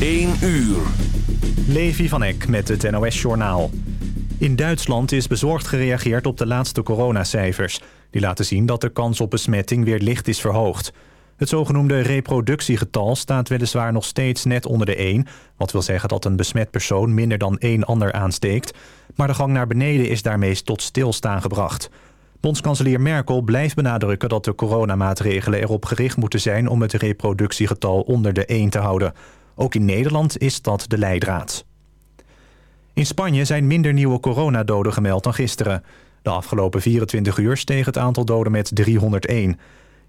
1 uur. Levi van Eck met het NOS-journaal. In Duitsland is bezorgd gereageerd op de laatste coronacijfers. Die laten zien dat de kans op besmetting weer licht is verhoogd. Het zogenoemde reproductiegetal staat weliswaar nog steeds net onder de 1... wat wil zeggen dat een besmet persoon minder dan één ander aansteekt... maar de gang naar beneden is daarmee tot stilstaan gebracht... Bondskanselier Merkel blijft benadrukken dat de coronamaatregelen erop gericht moeten zijn om het reproductiegetal onder de 1 te houden. Ook in Nederland is dat de leidraad. In Spanje zijn minder nieuwe coronadoden gemeld dan gisteren. De afgelopen 24 uur steeg het aantal doden met 301.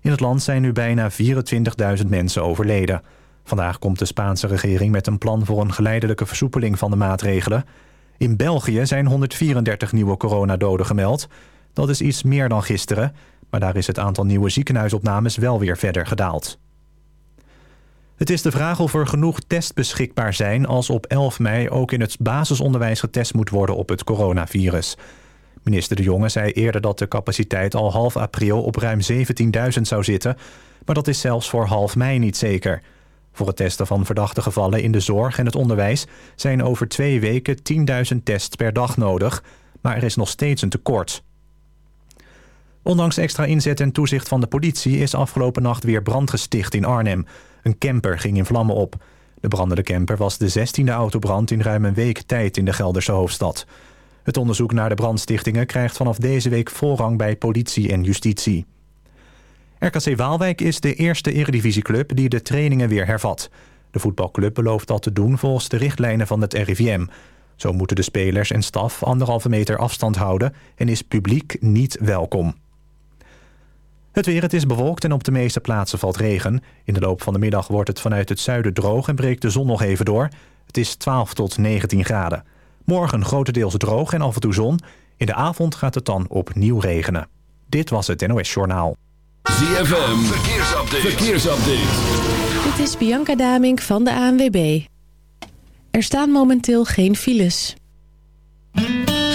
In het land zijn nu bijna 24.000 mensen overleden. Vandaag komt de Spaanse regering met een plan voor een geleidelijke versoepeling van de maatregelen. In België zijn 134 nieuwe coronadoden gemeld. Dat is iets meer dan gisteren, maar daar is het aantal nieuwe ziekenhuisopnames wel weer verder gedaald. Het is de vraag of er genoeg test beschikbaar zijn als op 11 mei ook in het basisonderwijs getest moet worden op het coronavirus. Minister De Jonge zei eerder dat de capaciteit al half april op ruim 17.000 zou zitten, maar dat is zelfs voor half mei niet zeker. Voor het testen van verdachte gevallen in de zorg en het onderwijs zijn over twee weken 10.000 tests per dag nodig, maar er is nog steeds een tekort. Ondanks extra inzet en toezicht van de politie is afgelopen nacht weer brand gesticht in Arnhem. Een camper ging in vlammen op. De brandende camper was de 16e autobrand in ruim een week tijd in de Gelderse hoofdstad. Het onderzoek naar de brandstichtingen krijgt vanaf deze week voorrang bij politie en justitie. RKC Waalwijk is de eerste eredivisieclub die de trainingen weer hervat. De voetbalclub belooft dat te doen volgens de richtlijnen van het RIVM. Zo moeten de spelers en staf anderhalve meter afstand houden en is publiek niet welkom. Het weer, het is bewolkt en op de meeste plaatsen valt regen. In de loop van de middag wordt het vanuit het zuiden droog en breekt de zon nog even door. Het is 12 tot 19 graden. Morgen grotendeels droog en af en toe zon. In de avond gaat het dan opnieuw regenen. Dit was het NOS Journaal. ZFM, verkeersupdate. verkeersupdate. Dit is Bianca Damink van de ANWB. Er staan momenteel geen files.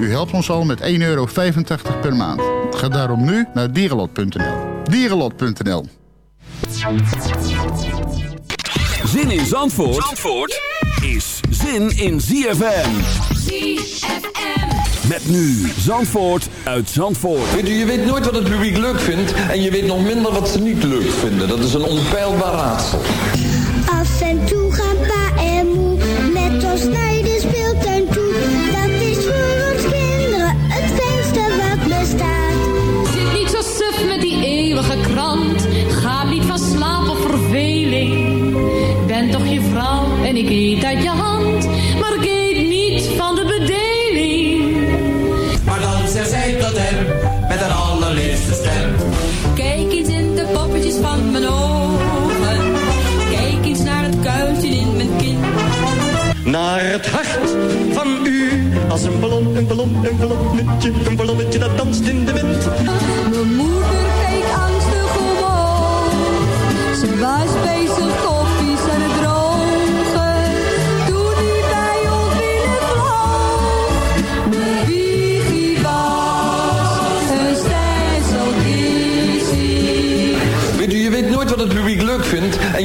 U helpt ons al met 1,85 euro per maand. Ga daarom nu naar dierenlot.nl. Dierenlot.nl Zin in Zandvoort, Zandvoort is zin in ZFM. ZFM. Met nu Zandvoort uit Zandvoort. Weet u, je weet nooit wat het publiek leuk vindt en je weet nog minder wat ze niet leuk vinden. Dat is een onpeilbaar raadsel. Af en toe en ik eet uit je hand. Maar ik eet niet van de bedeling. Maar dan zei zij tot hem, met haar allerliefste stem. Kijk eens in de poppetjes van mijn ogen. Kijk eens naar het kuiltje in mijn kin. Naar het hart van u. Als een ballon, een ballon, een ballonnetje, een ballonnetje dat danst in de wind. Mijn moeder keek angstig omhoog. Ze was bezig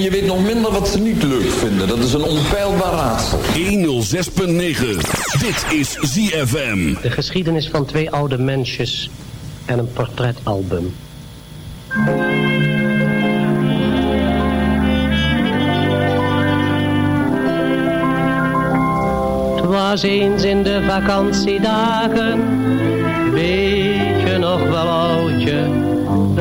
je weet nog minder wat ze niet leuk vinden. Dat is een onpeilbaar raadsel. 106.9. Dit is ZFM. De geschiedenis van twee oude mensjes en een portretalbum. Het was eens in de vakantiedagen, weet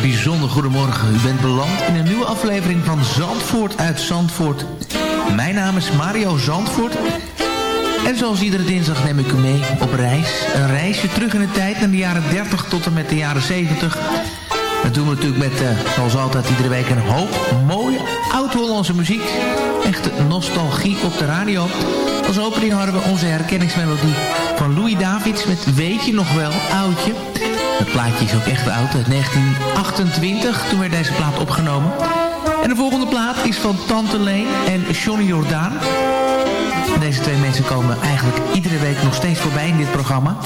Bijzonder goedemorgen. U bent beland in een nieuwe aflevering van Zandvoort uit Zandvoort. Mijn naam is Mario Zandvoort. En zoals iedere dinsdag neem ik u mee op reis. Een reisje terug in de tijd naar de jaren 30 tot en met de jaren 70. Dat doen we natuurlijk met, eh, zoals altijd, iedere week een hoop mooie oud-Hollandse muziek. Echte nostalgie op de radio. Als opening hadden we onze herkenningsmelodie van Louis Davids met Weet je nog wel, oudje. Het plaatje is ook echt oud, uit 1928. Toen werd deze plaat opgenomen. En de volgende plaat is van Tante Leen en Johnny Jordaan. Deze twee mensen komen eigenlijk iedere week nog steeds voorbij in dit programma.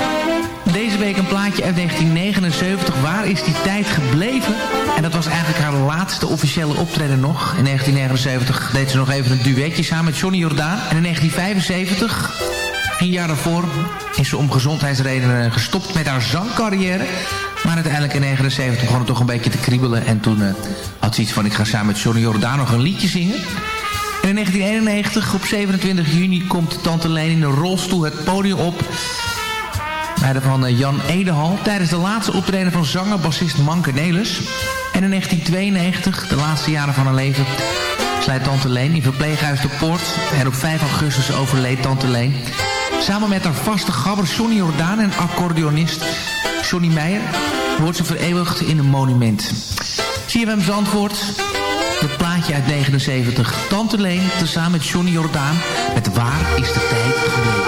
Deze week een plaatje uit 1979. Waar is die tijd gebleven? En dat was eigenlijk haar laatste officiële optreden nog. In 1979 deed ze nog even een duetje samen met Johnny Jordaan. En in 1975, een jaar daarvoor, is ze om gezondheidsredenen gestopt met haar zangcarrière. Maar uiteindelijk in 1979 begon het toch een beetje te kriebelen. En toen uh, had ze iets van, ik ga samen met Johnny Jordaan nog een liedje zingen. En in 1991, op 27 juni, komt Tante Leen in een rolstoel het podium op... bij van eh, Jan Edehal... tijdens de laatste optreden van zanger, bassist Manke Nelis. En in 1992, de laatste jaren van haar leven... slijt Tante Leen in verpleeghuis de Poort... en op 5 augustus overleed Tante Leen... Samen met haar vaste gabber Johnny Jordaan en accordeonist Johnny Meijer... wordt ze vereeuwigd in een monument. CFM Zandvoort, het plaatje uit 79. Tante Leen, tezamen met Johnny Jordaan... met Waar is de tijd?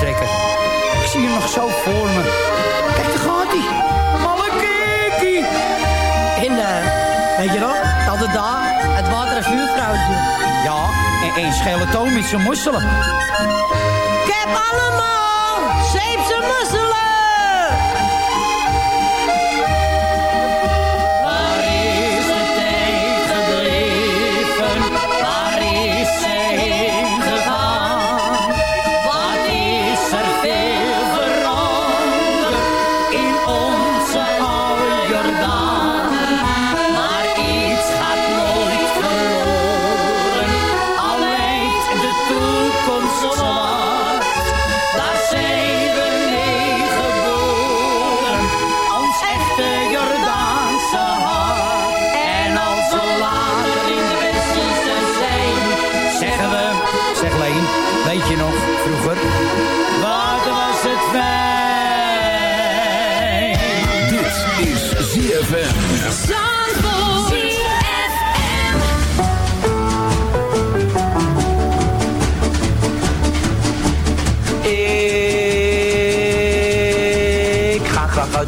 Ik zie hem nog zo voor me. Kijk, daar gaat hij. Malle kikkie. En, eh, weet je nog? Altijd daar, het water- en vuurvrouwtje. Ja, en één schele toon met zijn mosselen. Ik heb allemaal zeepse musselen.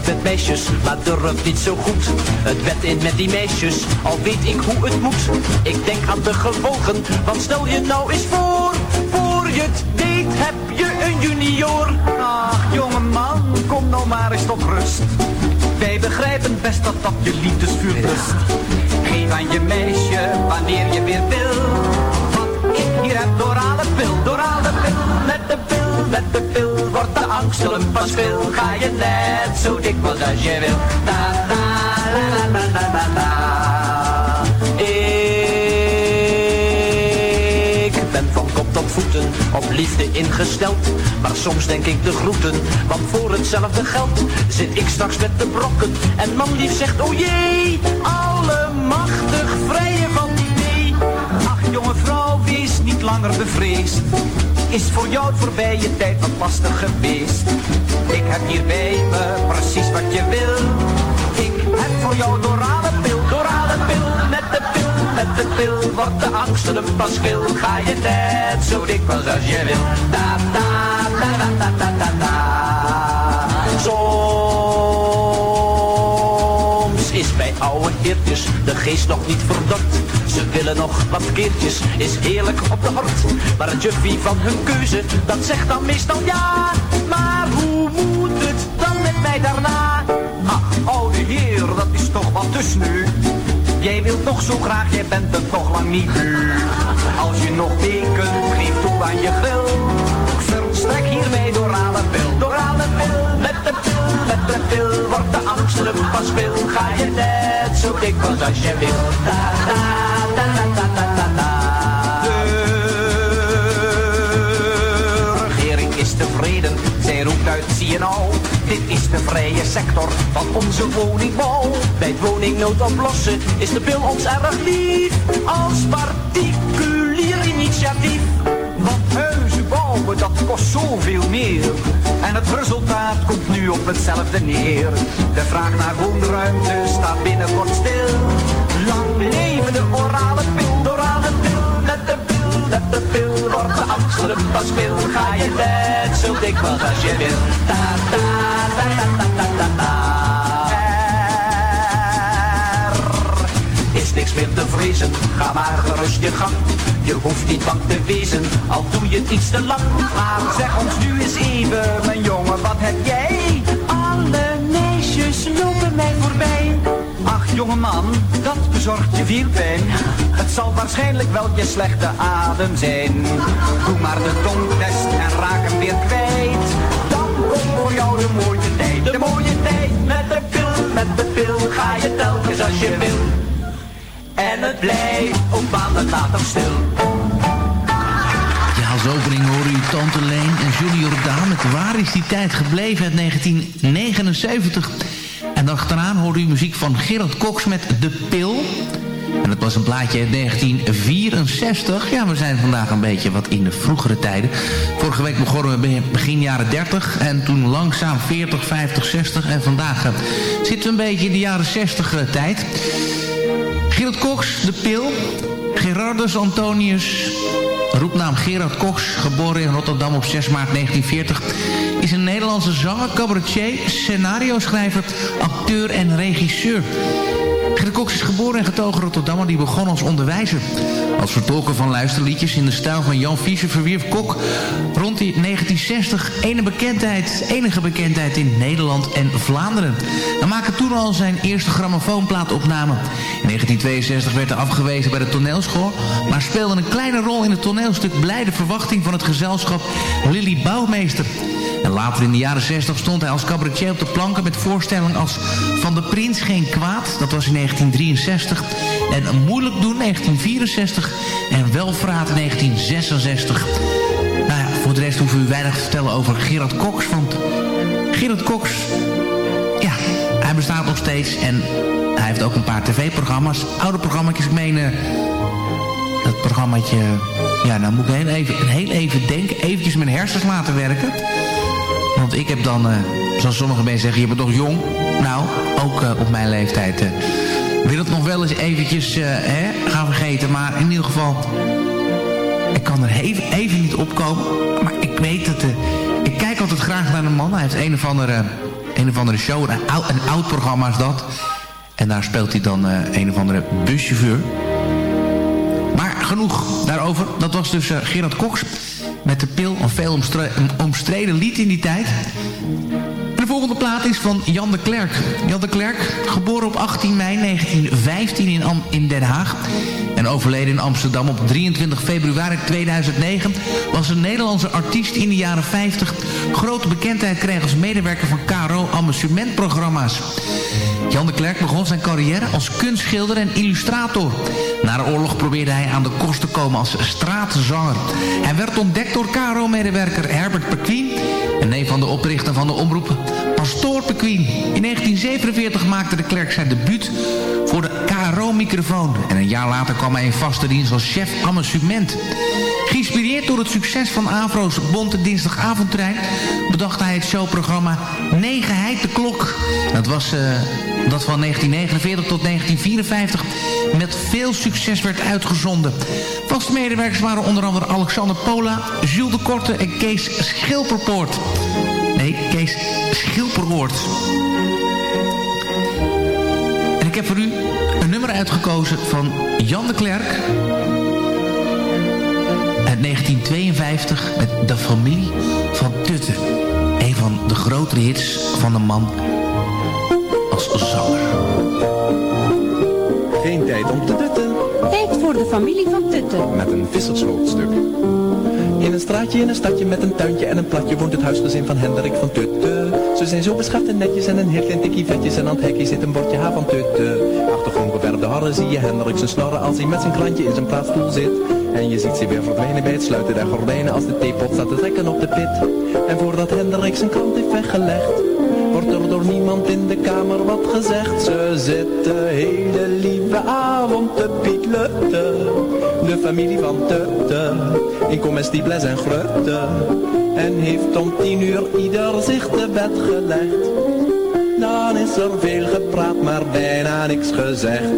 Uit met meisjes, maar durf niet zo goed. Het bed in met die meisjes, al weet ik hoe het moet. Ik denk aan de gevolgen, want stel je nou eens voor. Voor je het weet heb je een junior. Ach, jongeman, kom nou maar eens tot rust. Wij begrijpen best dat dat je liefdesvuur blust. Geef aan je meisje wanneer je weer wil. Wat ik hier heb, dorale pil, dorale pil. Met de pil, met de pil wordt de angst een pas veel, ga je net zo dikwijls als je wil. Da, da, la, la, la. Ik ben van kop tot voeten op liefde ingesteld. Maar soms denk ik de groeten, want voor hetzelfde geld zit ik straks met de brokken. En man lief zegt, oh jee, allemachtig vrije van idee. Ach jonge vrouw, wees niet langer bevreesd. Is voor jou het voorbije tijd wat lastig geweest. Ik heb hier bij me precies wat je wil. Ik heb voor jou dorale pil, dorale pil, met de pil, met de pil wordt de angst een paskil. Ga je net zo dikwijls als je wil. Da da da da da da da da. Soms bij oude heertjes de geest nog niet verdord. Ze willen nog wat keertjes, is heerlijk op de hort. Maar het juffie van hun keuze, dat zegt dan meestal ja. Maar hoe moet het dan met mij daarna? Ach, oude heer, dat is toch wat dus nu. Jij wilt nog zo graag, jij bent het nog lang niet nu. Als je nog weken geeft toe aan je gril. Verstrek hiermee door aan een pil, door aan. De pil, met de pil, wordt de pas veel. Ga je net zo dikwijls als je wil. Da, da, da, da, da. De regering is tevreden, zij roept uit, zie je nou. Dit is de vrije sector van onze woningbouw. Bij het woningnood oplossen is de pil ons erg lief. Als particulier initiatief. Want huizen bouwen, dat kost zoveel meer. En het resultaat komt nu op hetzelfde neer. De vraag naar woonruimte staat binnenkort stil. Lang leven de orale pil, de orale pil, met de pil, met de pil. Wordt de een pas veel, ga je net zo dikwijls als je wil. Da, da, da, da, da. Er meer te vrezen, ga maar gerust je gang. Je hoeft niet bang te wezen, al doe je het iets te lang. Maar zeg ons nu eens even, mijn jongen, wat heb jij? Alle meisjes lopen mij voorbij. Ach, jongeman, dat bezorgt je veel pijn. Het zal waarschijnlijk wel je slechte adem zijn. Doe maar de tongtest en raak hem weer kwijt. Dan komt voor jou de mooie tijd, de mooie tijd. Met de pil, met de pil, ga je telkens als je wil. En het blijft op maanden later stil. Ja, als opening horen u Tante Leen en Junior Daan met Waar is die tijd gebleven uit 1979. En achteraan hoorde u muziek van Gerard Cox met De Pil. En dat was een plaatje uit 1964. Ja, we zijn vandaag een beetje wat in de vroegere tijden. Vorige week begonnen we begin jaren 30. En toen langzaam 40, 50, 60. En vandaag eh, zitten we een beetje in de jaren 60 eh, tijd. Gerard Cox, De Pil. Gerardus Antonius, roepnaam Gerard Cox, geboren in Rotterdam op 6 maart 1940... is een Nederlandse zanger, cabaretier, scenario-schrijver, acteur en regisseur. Gerard Cox is geboren en getogen Rotterdammer die begon als onderwijzer. Als vertolker van luisterliedjes in de stijl van Jan Fischer verwierf Kok rond die 1960 enige bekendheid, enige bekendheid in Nederland en Vlaanderen. Hij maakte toen al zijn eerste grammofoonplaatopname. In 1962 werd hij afgewezen bij de toneelschool, maar speelde een kleine rol in het toneelstuk Blijde Verwachting van het gezelschap Lily Bouwmeester. En later in de jaren 60 stond hij als cabaretier op de planken met voorstellingen als Van de Prins Geen Kwaad, dat was in 1963. En Moeilijk Doen 1964 en Welvraat 1966. Nou ja, voor de rest hoeven we u weinig te vertellen over Gerard Cox, want Gerard Cox, ja, hij bestaat nog steeds en hij heeft ook een paar tv-programma's, oude programma's, ik eh, dat programmaatje, ja, nou moet ik heel even, heel even denken, eventjes mijn hersens laten werken. Want ik heb dan, eh, zoals sommige mensen zeggen, je bent nog jong. Nou, ook eh, op mijn leeftijd eh, wil het nog wel eens eventjes hè, gaan vergeten. Maar in ieder geval, ik kan er even, niet opkomen. Maar ik weet dat, eh, ik kijk altijd graag naar een man. Hij heeft een of andere, een of andere show, een oud, een oud programma is dat. En daar speelt hij dan een of andere buschauffeur. Maar genoeg daarover. Dat was dus Gerard Cox met de pil. Een veel omstreden lied in die tijd. De de volgende plaat is van Jan de Klerk. Jan de Klerk, geboren op 18 mei 1915 in, in Den Haag... en overleden in Amsterdam op 23 februari 2009... was een Nederlandse artiest in de jaren 50... grote bekendheid kreeg als medewerker van KRO amusementprogramma's. Jan de Klerk begon zijn carrière als kunstschilder en illustrator. Na de oorlog probeerde hij aan de kost te komen als straatzanger. Hij werd ontdekt door KRO-medewerker Herbert Perquin... en een van de oprichter van de omroep Pastoor Perquin. In 1947 maakte de Klerk zijn debuut voor de KRO-microfoon... en een jaar later kwam hij in vaste dienst als chef amusement. Geïnspireerd door het succes van Avro's Bonte Dinsdagavondtrein... bedacht hij het showprogramma Negenheid de Klok. Dat was eh, dat van 1949 tot 1954 met veel succes werd uitgezonden. Vaste medewerkers waren onder andere Alexander Pola, Jules de Korte en Kees Schilperpoort. Kees Schilperoort. En ik heb voor u een nummer uitgekozen van Jan de Klerk uit 1952 met De Familie van Tutten. Een van de grotere hits van de man als zanger. Geen tijd om te dutten. Tijd voor de familie van Tutten. Met een visserslootstuk. In een straatje in een stadje met een tuintje en een platje woont het huisgezin van Hendrik van Tutte. Ze zijn zo beschaafd en netjes en een heel klein tikkie vetjes en aan het hekje zit een bordje H van Tutte. Achtergrond geverfde harren zie je Hendrik zijn snorren als hij met zijn krantje in zijn plaatsstoel zit. En je ziet ze weer verdwijnen bij het sluiten der gordijnen als de theepot staat te trekken op de pit. En voordat Hendrik zijn krant heeft weggelegd, wordt er door niemand in de kamer wat gezegd. Ze zitten hele lieve avond te pieklutten. De familie van Tutte, in comestibles en grutten. En heeft om tien uur ieder zich te bed gelegd. Dan is er veel gepraat, maar bijna niks gezegd.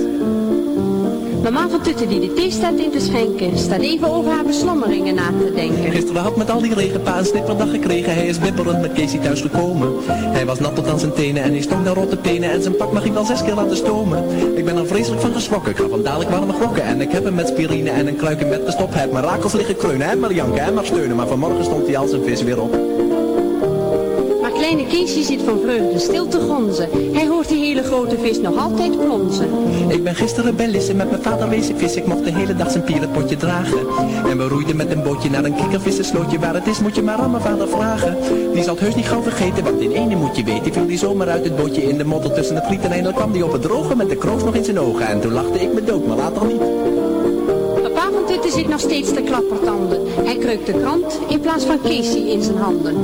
Mama van die de thee staat in te schenken, staat even over haar beslommeringen na te denken. Gisteren had met al die regenpa een snipperdag gekregen. Hij is bibberend met Casey thuis gekomen. Hij was nat tot aan zijn tenen en hij stonk naar rotte penen. En zijn pak mag ik wel zes keer laten stomen. Ik ben er vreselijk van geschrokken. Ik gaf hem dadelijk warme grokken. En ik heb hem met spirine en een kluik met gestopt. Hij heeft mijn rakels liggen kreunen en maar janken en maar steunen. Maar vanmorgen stond hij als een vis weer op. Kleine Keesje zit van vreugde stil te gonzen. Hij hoort die hele grote vis nog altijd plonzen. Ik ben gisteren bij Lisse met mijn vader wezen vis. Ik mocht de hele dag zijn pierenpotje dragen. En we roeiden met een bootje naar een kikkervissenslootje. Waar het is moet je maar aan mijn vader vragen. Die zal het heus niet gauw vergeten, want in ene moet je weten. viel die zomaar uit het bootje in de modder tussen het riet. En eindelijk kwam die op het droge met de kroos nog in zijn ogen. En toen lachte ik me dood, maar later niet. Papa van zit nog steeds te klappertanden. Hij kreukt de krant in plaats van Casey in zijn handen.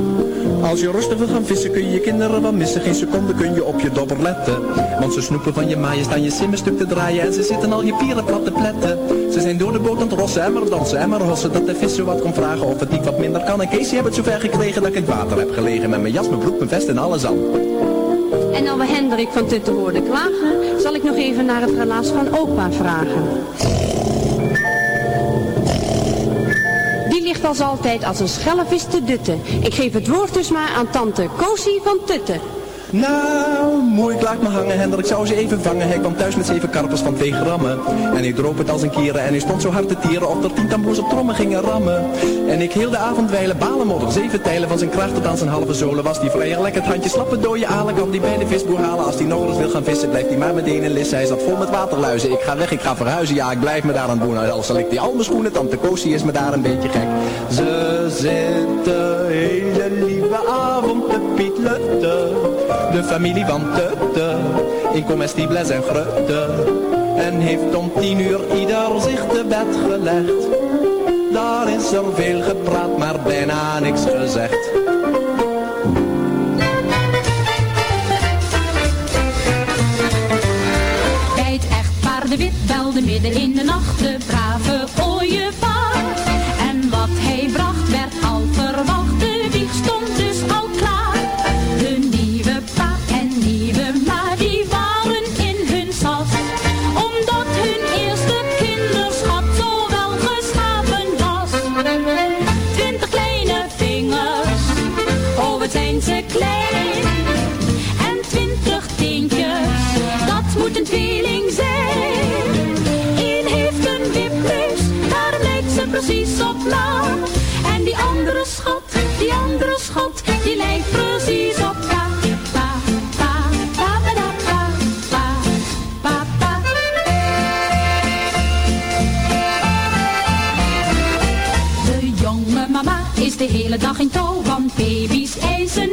Als je rustig wil gaan vissen kun je je kinderen wel missen. Geen seconde kun je op je dobber letten. Want ze snoepen van je maaien staan je simmen stuk te draaien. En ze zitten al je pieren plat te pletten. Ze zijn door de boot aan het rossen en maar dansen en maar hossen. Dat de visser wat komt vragen of het niet wat minder kan. En Casey heeft het zover gekregen dat ik in het water heb gelegen. Met mijn jas, mijn broek, mijn vest en alles aan. En dan we Hendrik van Tutten hoorden klagen, zal ik nog even naar het relaas van opa vragen. Ligt als altijd als een schellevis te dutten. Ik geef het woord dus maar aan tante Kosie van Tutten. Nou, mooi, ik laat me hangen, Hendrik zou ze even vangen. Hij kwam thuis met zeven karpers van twee grammen. En ik droop het als een kieren en hij stond zo hard te tieren... of er tien tamboers op trommen gingen rammen. En ik heel de avond wijlen, balen modder, zeven tijlen van zijn kracht tot zijn halve zolen. Was die vrij lekker het handje slappen dooie alen, kan die bij de visboer halen. Als die nog eens wil gaan vissen, blijft hij maar meteen in lissen. Hij zat vol met waterluizen, ik ga weg, ik ga verhuizen. Ja, ik blijf me daar aan doen, al zal ik die al mijn schoenen. Tante Kosie is me daar een beetje gek. Ze zitten hele lieve avond te pietlutten. De familie van Tutte, in comestibles en grutten. En heeft om tien uur ieder zich te bed gelegd. Daar is er veel gepraat, maar bijna niks gezegd. Bij het echtpaar de wit belde midden in de nacht de brave ooievaar. en twintig tientjes, dat moet een tweeling zijn. Eén heeft een wipneus, daar lijkt ze precies op na. En die andere schat, die andere schat, die lijkt precies op pa. Pa, pa, pa, pa, pa, pa, pa. De jonge mama is de hele dag in touw, want baby's eisen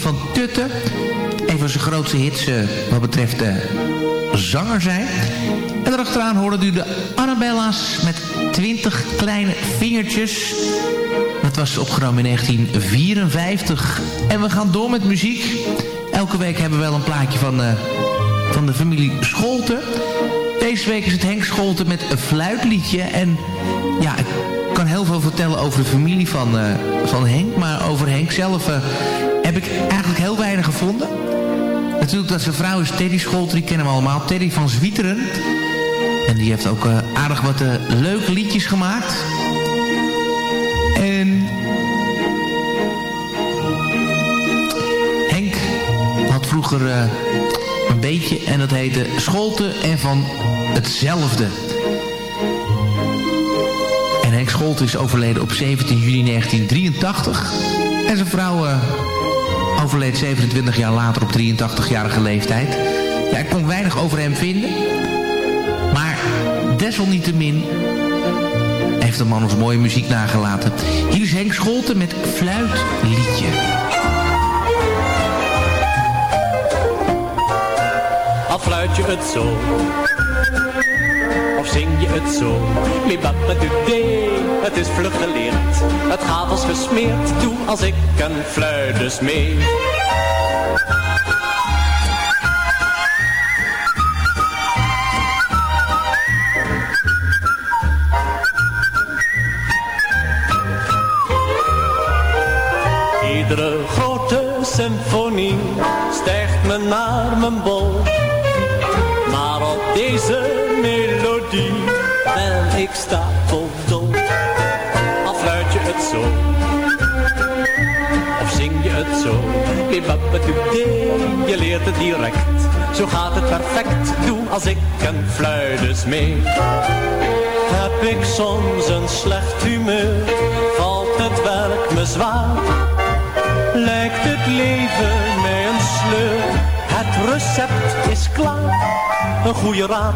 van Tutte. Een van zijn grootste hits eh, wat betreft de zanger zijn. En daarachteraan hoorde u de Annabella's met 20 kleine vingertjes. Dat was opgenomen in 1954. En we gaan door met muziek. Elke week hebben we wel een plaatje van, eh, van de familie Scholten. Deze week is het Henk Scholten met een fluitliedje. En ja, ik kan heel veel vertellen over de familie van, eh, van Henk. Maar over Henk zelf eh, heb ik eigenlijk heel weinig gevonden. Natuurlijk dat zijn vrouw is Teddy Scholten, die kennen we allemaal. Teddy van Zwieteren. En die heeft ook eh, aardig wat eh, leuke liedjes gemaakt. En Henk had vroeger eh, een beetje en dat heette Scholten en van hetzelfde. En Henk Scholten is overleden op 17 juni 1983. En zijn vrouw overleed 27 jaar later op 83-jarige leeftijd. Ja, ik kon weinig over hem vinden. Maar desalniettemin heeft de man ons mooie muziek nagelaten. Hier is Henk Scholten met Fluitliedje. Al je het zo, zing je het zo. Bibabadudee, het is vlug geleerd. Het gaat als gesmeerd, doe als ik een fluit dus mee. Iedere grote symfonie stijgt me naar mijn bol. Ik stapeldol. Al fluit je het zo, of zing je het zo. Je leert het direct. Zo gaat het perfect, doe als ik een fluit dus mee. Heb ik soms een slecht humeur, valt het werk me zwaar. Lijkt het leven mij een sleur, het recept is klaar. Een goede raad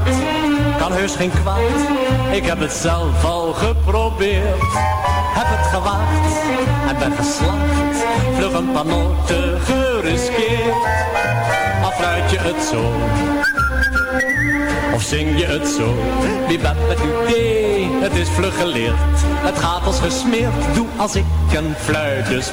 kan heus geen kwaad. Ik heb het zelf al geprobeerd. Heb het gewaagd en ben geslaagd. Vlug een paar noten geriskeerd. Afluit je het zo. Of zing je het zo? Bibabadudee, het is vlug geleerd. Het gaat als gesmeerd, doe als ik een fluit dus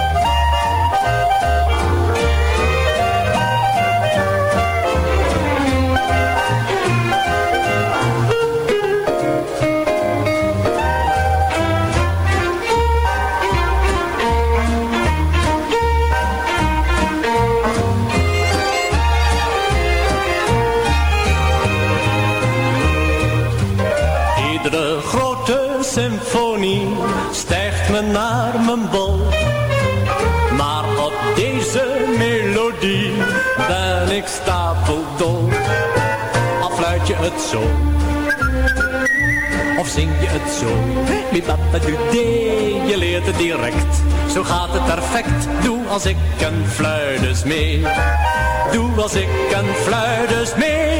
Of zing je het zo. Je leert het direct, zo gaat het perfect. Doe als ik een fluit mee. Doe als ik een fluit mee.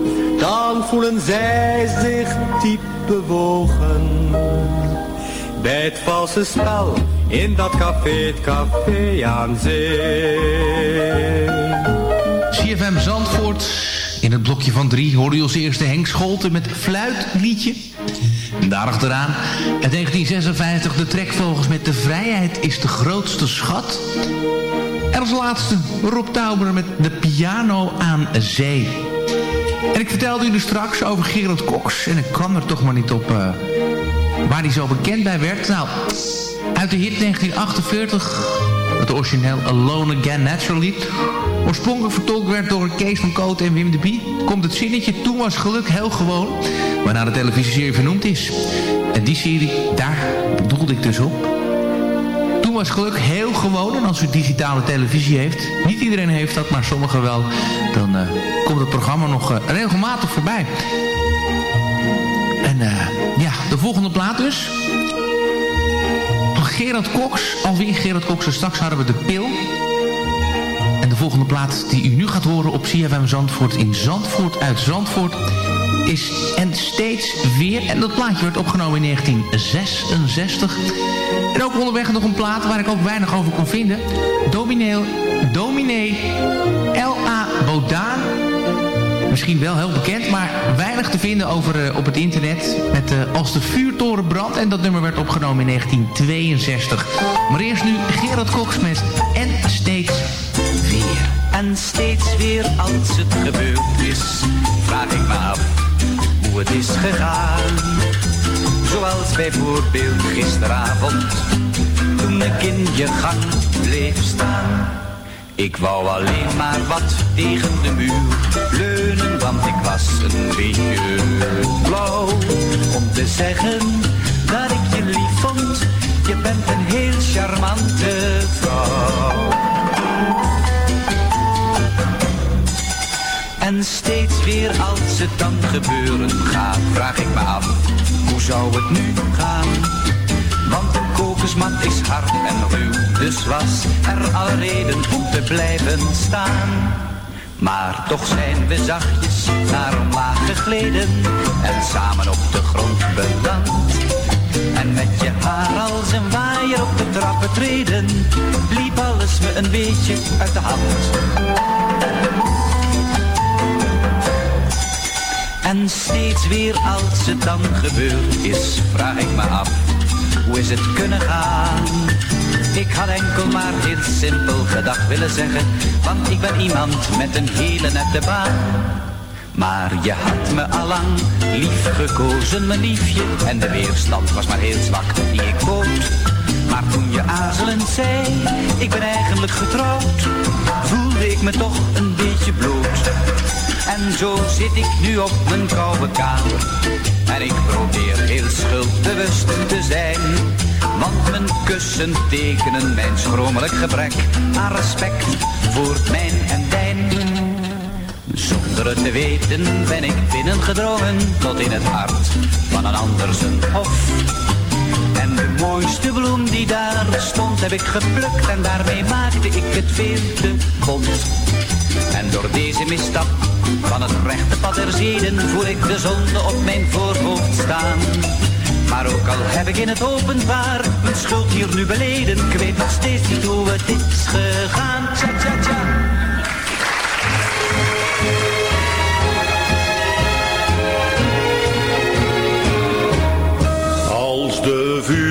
voelen zij zich diep bewogen. Bij het valse spel in dat café, het café aan zee. CFM Zandvoort. In het blokje van drie hoorde je als eerste Henk Scholten met Fluitliedje. Daarachteraan uit 1956 de trekvogels met De Vrijheid is de grootste schat. En als laatste Rob Tauber met De Piano aan Zee. En ik vertelde u dus straks over Gerald Cox. En ik kwam er toch maar niet op uh, waar hij zo bekend bij werd. Nou, uit de hit 1948, het origineel Alone Again Naturally... oorspronkelijk vertolkt werd door Kees van Koot en Wim de Bie... komt het zinnetje Toen was geluk heel gewoon... waarna de televisieserie vernoemd is. En die serie, daar bedoelde ik dus op. Was geluk heel gewoon. En als u digitale televisie heeft, niet iedereen heeft dat, maar sommigen wel... dan uh, komt het programma nog uh, regelmatig voorbij. En uh, ja, de volgende plaat dus... Gerard Cox, alweer Gerard Cox. En straks hadden we de pil. En de volgende plaat die u nu gaat horen op CFM Zandvoort in Zandvoort uit Zandvoort is En Steeds Weer. En dat plaatje werd opgenomen in 1966. En ook onderweg nog een plaat waar ik ook weinig over kon vinden. Dominee, Dominee L.A. Bodaan. Misschien wel heel bekend, maar weinig te vinden over uh, op het internet. Met uh, Als de vuurtoren brandt. En dat nummer werd opgenomen in 1962. Maar eerst nu Gerard Cox met En Steeds Weer. En steeds weer als het gebeurd is, vraag ik me af hoe het is gegaan. Zoals bijvoorbeeld gisteravond, toen ik in je gang bleef staan. Ik wou alleen maar wat tegen de muur leunen, want ik was een beetje blauw. Om te zeggen dat ik je lief vond, je bent een heel charmante vrouw. En steeds weer als het dan gebeuren gaat, vraag ik me af, hoe zou het nu gaan? Want de kokosmat is hard en ruw, dus was er al reden om te blijven staan. Maar toch zijn we zachtjes naar omlaag gegleden en samen op de grond beland. En met je haar als een waaier op de trappen treden, liep alles me een beetje uit de hand. En steeds weer als het dan gebeurd is, vraag ik me af, hoe is het kunnen gaan? Ik had enkel maar heel simpel gedacht willen zeggen, want ik ben iemand met een hele nette baan. Maar je had me allang lief gekozen, mijn liefje, en de weerstand was maar heel zwak die ik bood. Maar toen je aarzelend zei, ik ben eigenlijk getrouwd, ik me toch een beetje bloed. En zo zit ik nu op mijn koude kamer. En ik probeer heel schuldbewust te zijn. Want mijn kussen tekenen mijn schromelijk gebrek aan respect voor mijn en dijn. Zonder het te weten ben ik binnengedrongen tot in het hart van een ander zijn hof mooiste bloem die daar stond heb ik geplukt en daarmee maakte ik het veel te bont. En door deze misstap van het rechte pad der zeden voel ik de zonde op mijn voorhoofd staan. Maar ook al heb ik in het openbaar mijn schuld hier nu beleden, ik weet nog steeds niet hoe het is gegaan. Tja, tja, tja. de vuur.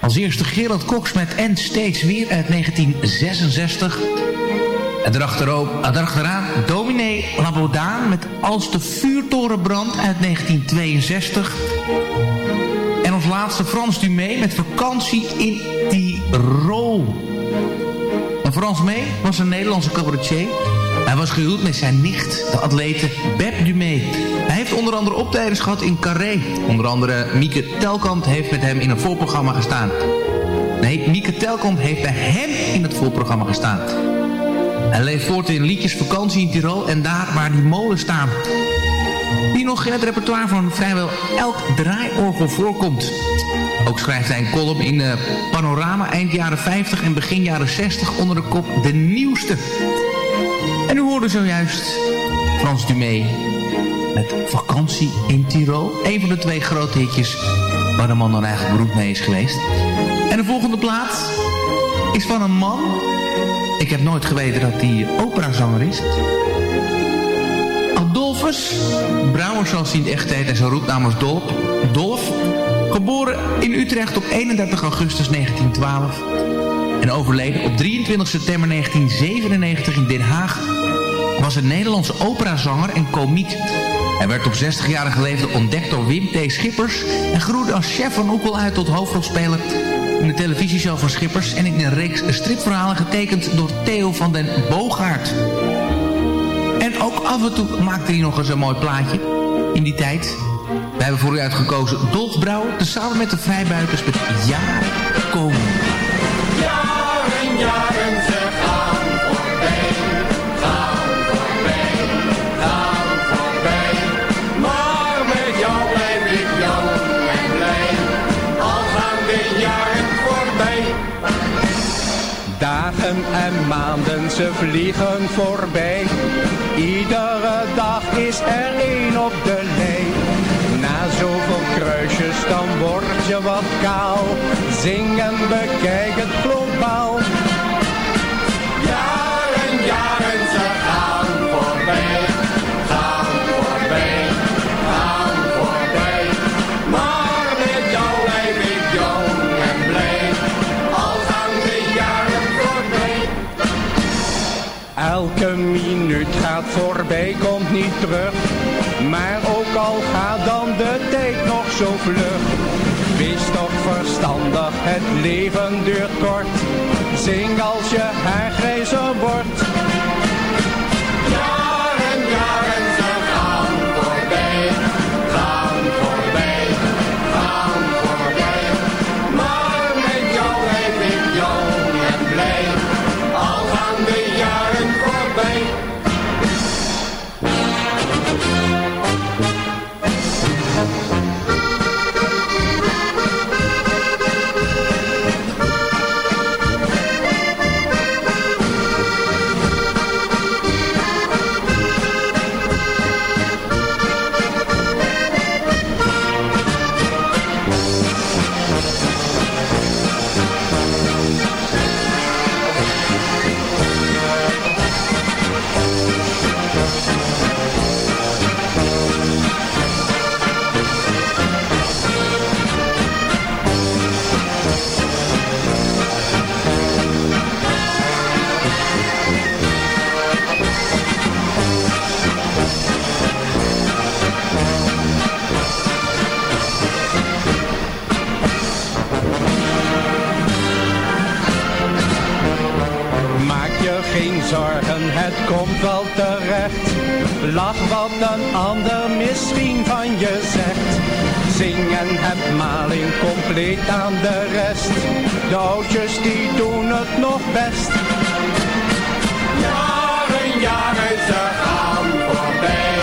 Als eerste Gerald Cox met En Steeds Weer uit 1966. En erachteraan Dominee Labodaan met Als de vuurtoren brandt uit 1962. En als laatste Frans Dumé met Vakantie in Tirol. En Frans Mee was een Nederlandse cabaretier. Hij was gehuwd met zijn nicht, de atlete Beb Dumé. Hij heeft onder andere optredens gehad in Carré. Onder andere Mieke Telkamp heeft met hem in een voorprogramma gestaan. Nee, Mieke Telkamp heeft bij hem in het voorprogramma gestaan. Hij leeft voort in liedjes Vakantie in Tirol en daar waar die molen staan. Die nog in het repertoire van vrijwel elk draaiorgel voorkomt. Ook schrijft hij een column in eh, Panorama eind jaren 50 en begin jaren 60 onder de kop De Nieuwste. En u hoorde zojuist Frans Dumé met Vakantie in Tirol. Een van de twee grote hitjes waar de man dan eigenlijk beroemd mee is geweest. En de volgende plaat is van een man. Ik heb nooit geweten dat hij operazanger is. Adolphus Brouwer zoals hij in echt heet en zijn roepnaam was Dolf. Dolf, geboren in Utrecht op 31 augustus 1912 en overleden op 23 september 1997 in Den Haag, was een Nederlandse operazanger en komiek. Hij werd op 60-jarige leeftijd ontdekt door Wim T. Schippers en groeide als chef van Oekel uit tot hoofdrolspeler in de televisieshow van Schippers en in een reeks stripverhalen getekend door Theo van den Boogaard. En ook af en toe maakte hij nog eens een mooi plaatje in die tijd. Wij hebben voor u uitgekozen Dolf Brouwer, tezamen met de vrijbuiters met Jaren komen. Maanden, ze vliegen voorbij. Iedere dag is er één op de lei. Na zoveel kruisjes, dan word je wat kaal. Zing en terug. Maar ook al gaat dan de tijd nog zo vlug. Wees toch verstandig, het leven duurt kort. Zing als je haar grijzer wordt. Wel terecht. Lach wat een ander misschien van je zegt. Zing en heb maling compleet aan de rest. De oudjes die doen het nog best. Jaren, jaren, ze gaan voorbij,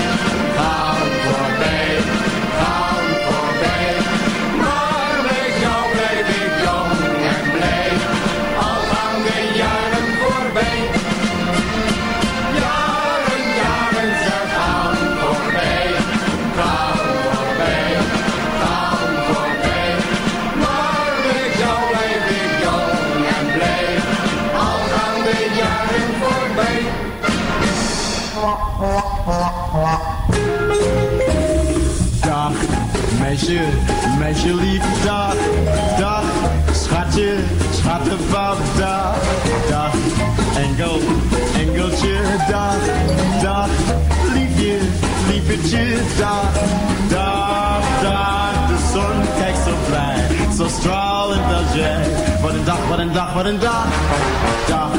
meisje, meisje lief, dag, dag, schatje, schattenpap, dag, dag, engel, engeltje, dag, dag, liefje, liefetje, dag, dag, dag, de zon kijkt zo blij, zo stralend als jij. Wat een dag, wat een dag, wat een dag, dag,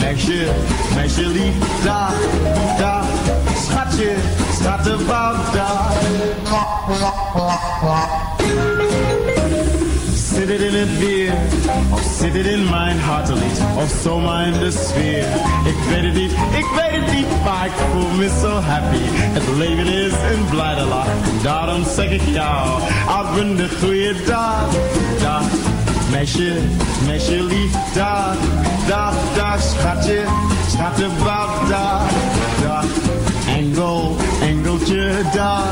meisje, meisje lief, dag, dag, schatje, schattenpap, dag. Zit het in het weer, of zit het in mijn hartelied, of zomaar in de sfeer? Ik weet het niet, ik weet het niet, maar ik voel me zo happy. Het leven is een blijde lach, daarom zeg ik jou, ik ben de goede dag. Dag, meisje, meisje lief, dag, dag, dag, schatje, schattenbab, dag, dag. Engel, engeltje, dag,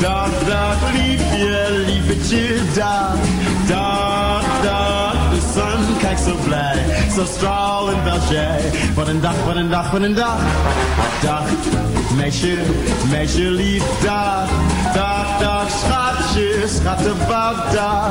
dag, dag, liefje, liefetje, dag, dag, dag. De zon kijkt zo blij, zo stralend als jij. Wat een dag, wat een dag, wat een dag. Dag, meisje, meisje lief, dag, dag, dag, schatje, schattenbab, dag.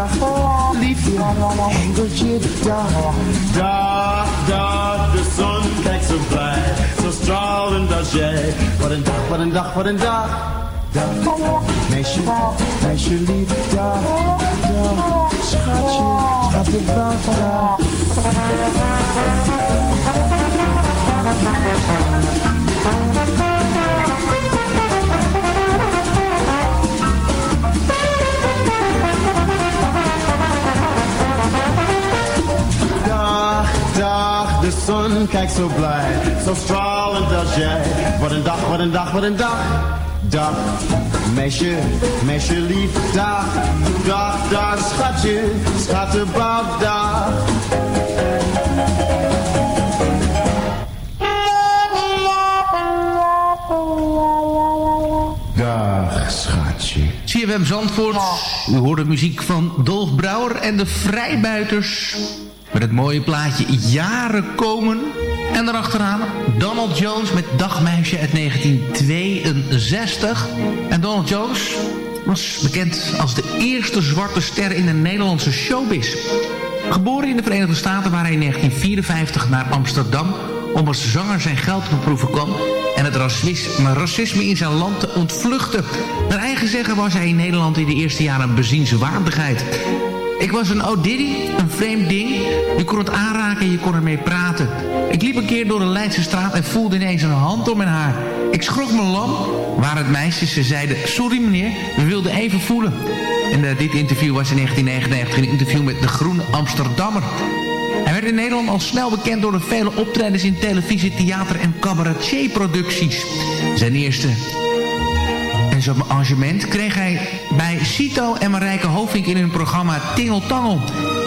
dag, liefje, engeltje, dag, dag, dag, de zon kijkt zo blij, zo stralend als jij. Wat een dag, wat een dag, wat een dag. Dag, meisje, meisje lief, dag, dag, schatje, schattenbab, dag. Dag, de zon kijkt zo blij, zo stralend als jij. Wat een dag, wat een dag, wat een dag. Dag, meisje, meisje lief, dag, dag, dag, schatje, schattenbab, dag. Dag, schatje. CFM Zandvoort. U hoort de muziek van Dolf Brouwer en de Vrijbuiters. Met het mooie plaatje Jaren komen. En daarachteraan Donald Jones met Dagmeisje uit 1962. En Donald Jones was bekend als de eerste zwarte ster in de Nederlandse showbiz. Geboren in de Verenigde Staten waar hij in 1954 naar Amsterdam om als zanger zijn geld te beproeven kwam en het racisme, racisme in zijn land te ontvluchten. Naar eigen zeggen was hij in Nederland in de eerste jaren een bezienswaardigheid. Ik was een O'Diddy, een vreemd ding. Je kon het aanraken en je kon ermee praten. Ik liep een keer door de Leidse straat en voelde ineens een hand om mijn haar. Ik schrok me lam, waar het meisjes. Ze zeiden, sorry meneer, we wilden even voelen. En eh, dit interview was in 1999 een interview met de Groene Amsterdammer. Hij werd in Nederland al snel bekend door de vele optredens in televisie, theater en cabaretier-producties. Zijn eerste en zo'n arrangement kreeg hij bij Cito en Marijke Hovink in hun programma Tingel Tangel.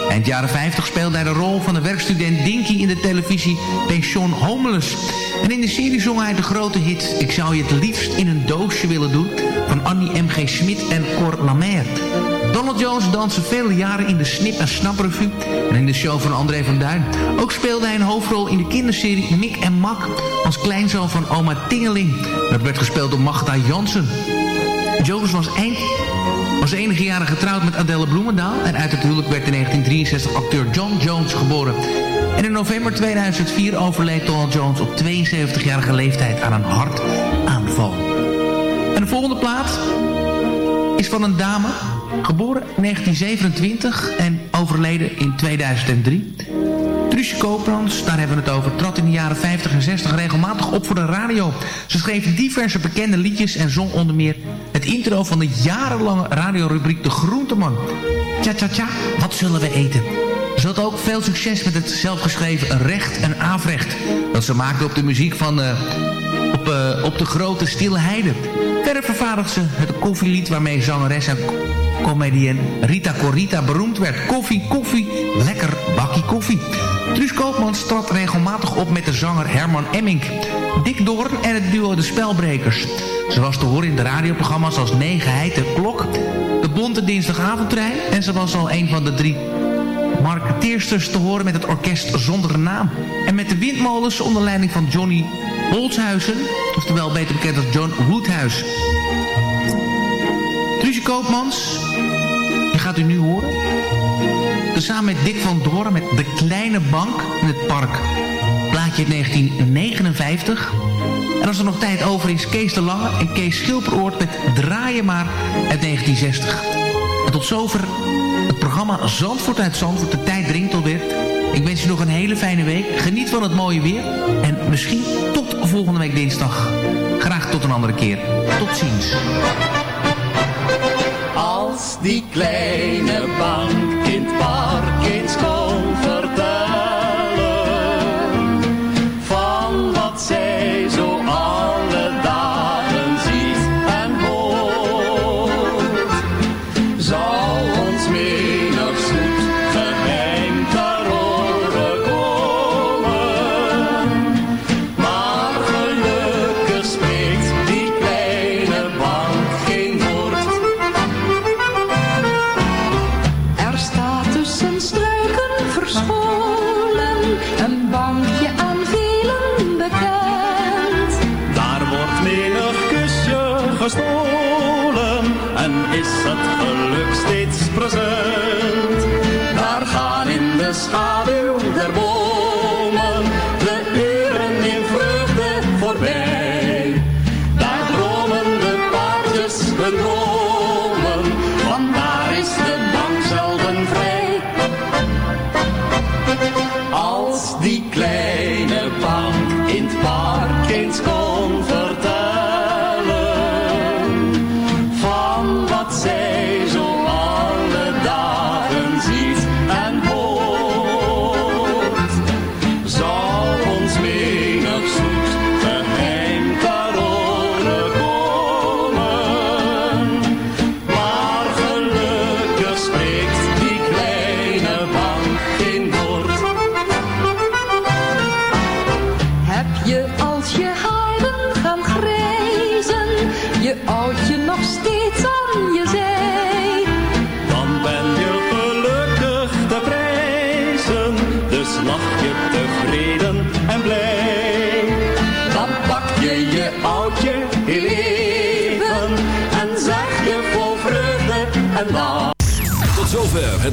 Eind jaren 50 speelde hij de rol van de werkstudent Dinky in de televisie Pension Homeless. En in de serie zong hij de grote hit Ik zou je het liefst in een doosje willen doen van Annie M.G. Smit en Cor Lamer. Donald Jones danste vele jaren in de Snip en Snap Revue en in de show van André van Duin. Ook speelde hij een hoofdrol in de kinderserie Mick en Mak als kleinzoon van oma Tingeling. Dat werd gespeeld door Magda Jansen. Jones was, eind, was enige jaren getrouwd met Adele Bloemendaal... en uit het huwelijk werd in 1963 acteur John Jones geboren. En in november 2004 overleed Donald Jones op 72-jarige leeftijd aan een hartaanval. En de volgende plaat is van een dame, geboren in 1927 en overleden in 2003... Truusje Koopmans, daar hebben we het over, trad in de jaren 50 en 60 regelmatig op voor de radio. Ze schreef diverse bekende liedjes en zong onder meer het intro van de jarenlange radiorubriek De Groenteman. Tja tja tja, wat zullen we eten? Ze had ook veel succes met het zelfgeschreven Recht en Afrecht. Dat ze maakte op de muziek van uh, op, uh, op de grote stille heide. Verder vervaardigde ze het koffielied waarmee zangeres en comedienne Rita Corita beroemd werd. Koffie, koffie, lekker bakkie koffie. Truus Koopmans trad regelmatig op met de zanger Herman Emmink. Dick Doorn en het duo De Spelbrekers. Ze was te horen in de radioprogramma's als Negenheid en Klok, de Bonte Dinsdagavondtrein... en ze was al een van de drie marketeersters te horen met het orkest Zonder Naam. En met de windmolens onder leiding van Johnny Holzhuizen, oftewel beter bekend als John Woodhuis. Truusje Koopmans, die gaat u nu horen. Samen met Dick van Doren met De Kleine Bank in het Park. Plaatje uit 1959. En als er nog tijd over is, Kees de Lange en Kees Schilperoort met Draaien maar uit 1960. En tot zover het programma Zandvoort uit Zandvoort. De tijd dringt alweer. Ik wens je nog een hele fijne week. Geniet van het mooie weer. En misschien tot volgende week dinsdag. Graag tot een andere keer. Tot ziens. Als die kleine bank het geluk steeds present.